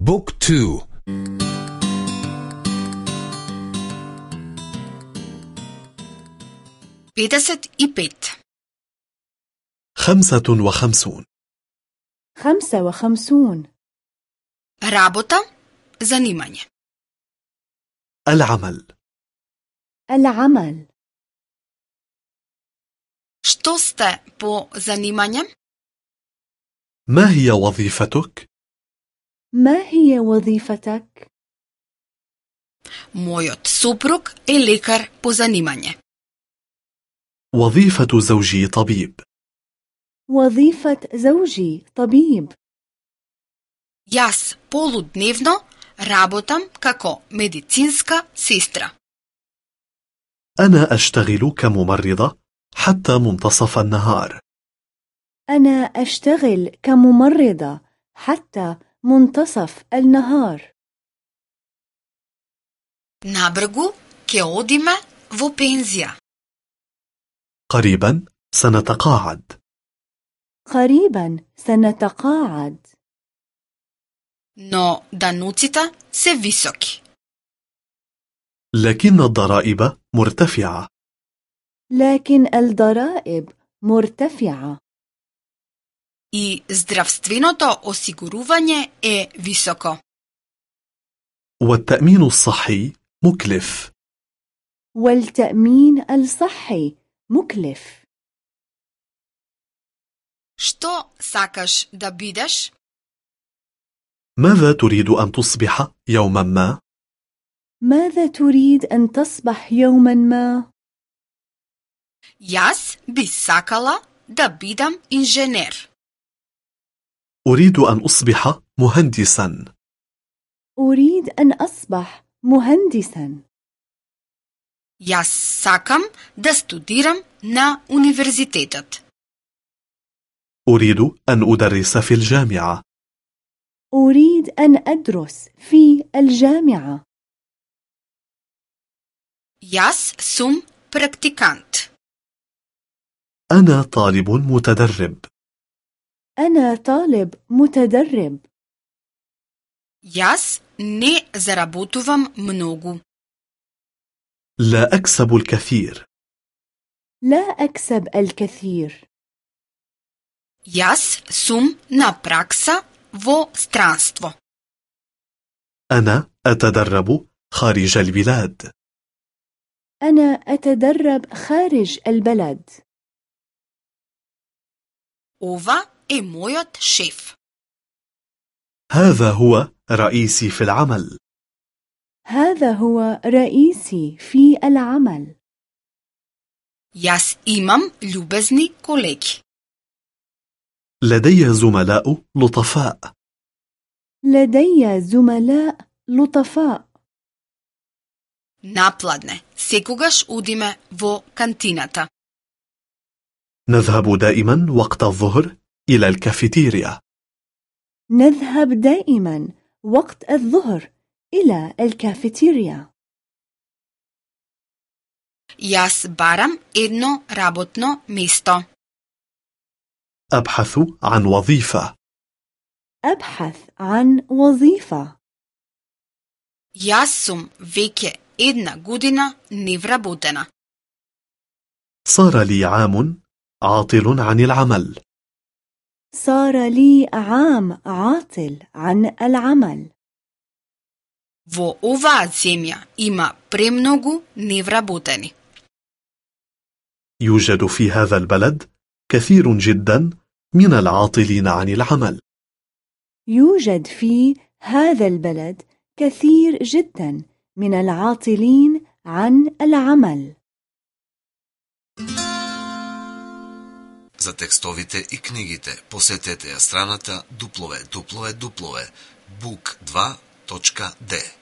بوك تو. بيتست إبت خمسة وخمسون. خمسة وخمسون. رابطة زنيمانية. العمل. العمل. شتوست بو po ما هي وظيفتك؟ ما هي وظيفتك؟ Мојот супруг е лекар по занимање. وظيفة زوجي طبيب وظيفة زوجي طبيب Јас полудневно работам како медицинска сестра. أنا أشتغل كممرضة حتى منتصف النهار أنا أشتغل كممرضة حتى منتصف النهار Набргу ќе одиме во пензија. قريبا سنتقاعد قريبا سنتقاعد Но дануците се високи. لكن الضرائب مرتفعة لكن الضرائب مرتفعة И здравственото осигурување е високо. والتأمين الصحي مكلف والتأمين الصحي مكلف Што сакаш да бидеш? ماذا تريد أن تصبح يوما ما؟ ماذا تريد أن تصبح يوما ما؟ Јас би сакала да бидам инженер. أريد أن أصبح مهندسا أريد أن أصبح مهندسا Јас сакам да студирам на универзитетот. أريد أن أدرس في الجامعة أريد أن أدرس في الجامعة Јас сум практикант. أنا طالب متدرب أنا طالب متدرب Јас не заработувам многу. لا أكسب الكثير لا أكسب الكثير Јас сум на пракса во странство. أنا أتدرب خارج البلاد أنا أتدرب خارج البلد Ова е мојот шеф. هذا هو رئيسي في العمل هذا هو رئيسي في العمل Јас имам љубезни колеги. لدي زملاء لطفاء لدي زملاء لطفاء Напладне, секогаш одиме во кантината. نذهب دائما وقت الظهر إلى الكافيتيريا نذهب دائما وقت الظهر إلى الكافيتيريا Јас барам едно работно место. أبحث عن وظيفة أبحث عن وظيفة Јас сум веќе една година невработена. صار لي عام عاطل عن العمل صار لي عام عاطل عن العمل Во оваа земја има премногу невработени. يوجد في هذا البلد كثير جدا من العاطلين عن العمل يوجد في هذا البلد كثير جدا من العاطلين عن العمل За текстовите и книгите посетете я страната дуплове, дуплове, дуплове, book2.d.